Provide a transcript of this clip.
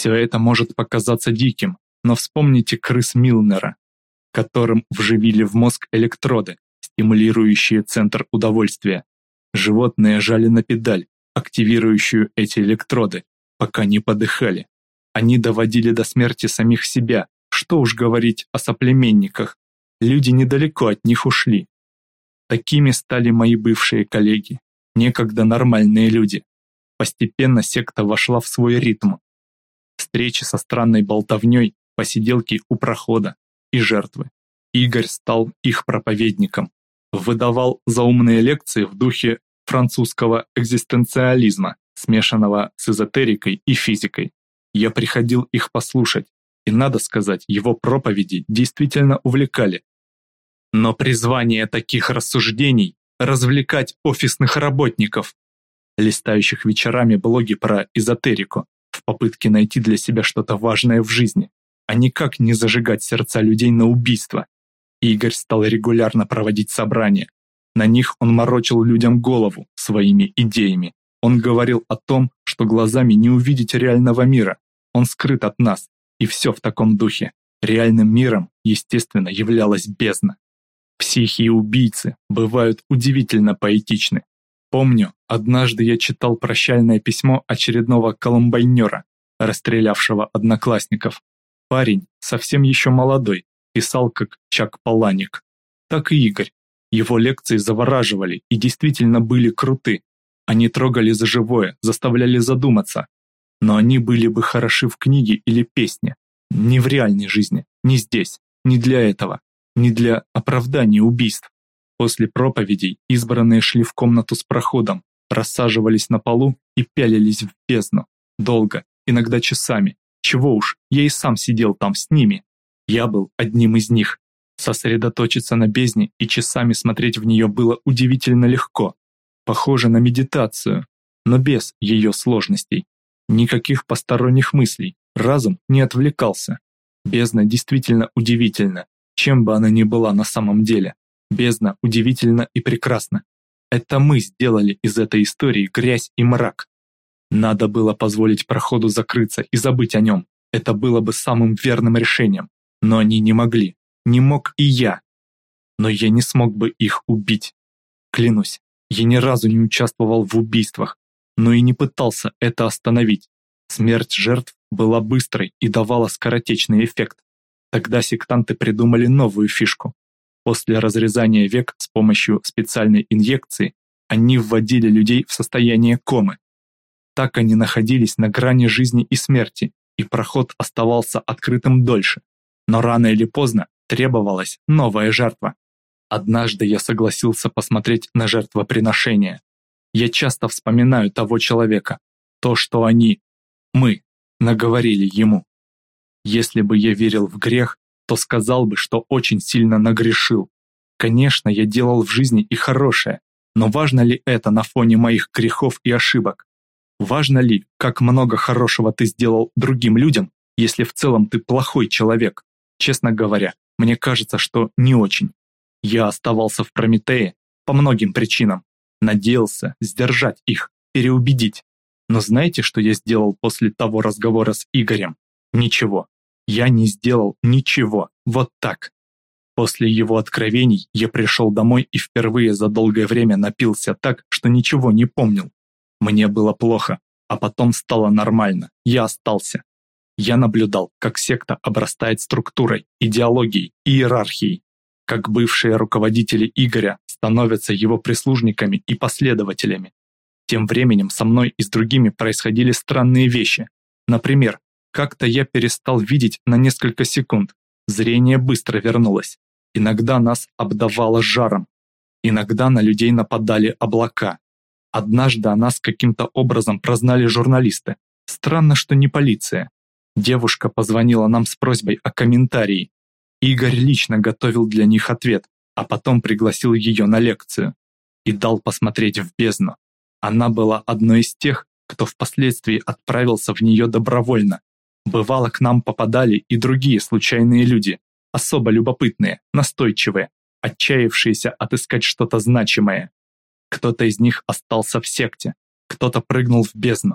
Все это может показаться диким, но вспомните крыс Милнера, которым вживили в мозг электроды, стимулирующие центр удовольствия. Животные жали на педаль, активирующую эти электроды, пока не подыхали. Они доводили до смерти самих себя, что уж говорить о соплеменниках. Люди недалеко от них ушли. Такими стали мои бывшие коллеги, некогда нормальные люди. Постепенно секта вошла в свой ритм. Встречи со странной болтовней, посиделки у прохода и жертвы. Игорь стал их проповедником, выдавал заумные лекции в духе французского экзистенциализма, смешанного с эзотерикой и физикой. Я приходил их послушать, и, надо сказать, его проповеди действительно увлекали. Но призвание таких рассуждений – развлекать офисных работников, листающих вечерами блоги про эзотерику, в попытке найти для себя что-то важное в жизни, а никак не зажигать сердца людей на убийство. Игорь стал регулярно проводить собрания. На них он морочил людям голову своими идеями. Он говорил о том, что глазами не увидеть реального мира. Он скрыт от нас. И все в таком духе. Реальным миром, естественно, являлась бездна. Психи и убийцы бывают удивительно поэтичны. Помню, однажды я читал прощальное письмо очередного колумбайнера, расстрелявшего одноклассников. Парень, совсем еще молодой, писал как Чак Паланик. Так и Игорь. Его лекции завораживали и действительно были круты. Они трогали за живое, заставляли задуматься. Но они были бы хороши в книге или песне. Не в реальной жизни, не здесь, не для этого, не для оправдания убийств. После проповедей избранные шли в комнату с проходом, рассаживались на полу и пялились в бездну. Долго, иногда часами. Чего уж, я и сам сидел там с ними. Я был одним из них. Сосредоточиться на бездне и часами смотреть в нее было удивительно легко. Похоже на медитацию, но без ее сложностей. Никаких посторонних мыслей, разум не отвлекался. Бездна действительно удивительна, чем бы она ни была на самом деле. Бездна удивительна и прекрасна. Это мы сделали из этой истории грязь и мрак. Надо было позволить проходу закрыться и забыть о нем. Это было бы самым верным решением. Но они не могли. Не мог и я. Но я не смог бы их убить. Клянусь, я ни разу не участвовал в убийствах, но и не пытался это остановить. Смерть жертв была быстрой и давала скоротечный эффект. Тогда сектанты придумали новую фишку. После разрезания век с помощью специальной инъекции они вводили людей в состояние комы. Так они находились на грани жизни и смерти, и проход оставался открытым дольше но рано или поздно требовалась новая жертва. Однажды я согласился посмотреть на жертвоприношение. Я часто вспоминаю того человека, то, что они, мы, наговорили ему. Если бы я верил в грех, то сказал бы, что очень сильно нагрешил. Конечно, я делал в жизни и хорошее, но важно ли это на фоне моих грехов и ошибок? Важно ли, как много хорошего ты сделал другим людям, если в целом ты плохой человек? Честно говоря, мне кажется, что не очень. Я оставался в Прометее по многим причинам. Надеялся сдержать их, переубедить. Но знаете, что я сделал после того разговора с Игорем? Ничего. Я не сделал ничего. Вот так. После его откровений я пришел домой и впервые за долгое время напился так, что ничего не помнил. Мне было плохо, а потом стало нормально. Я остался. Я наблюдал, как секта обрастает структурой, идеологией иерархией, как бывшие руководители Игоря становятся его прислужниками и последователями. Тем временем со мной и с другими происходили странные вещи. Например, как-то я перестал видеть на несколько секунд. Зрение быстро вернулось. Иногда нас обдавало жаром. Иногда на людей нападали облака. Однажды о нас каким-то образом прознали журналисты. Странно, что не полиция. Девушка позвонила нам с просьбой о комментарии. Игорь лично готовил для них ответ, а потом пригласил ее на лекцию и дал посмотреть в бездну. Она была одной из тех, кто впоследствии отправился в нее добровольно. Бывало, к нам попадали и другие случайные люди, особо любопытные, настойчивые, отчаявшиеся отыскать что-то значимое. Кто-то из них остался в секте, кто-то прыгнул в бездну,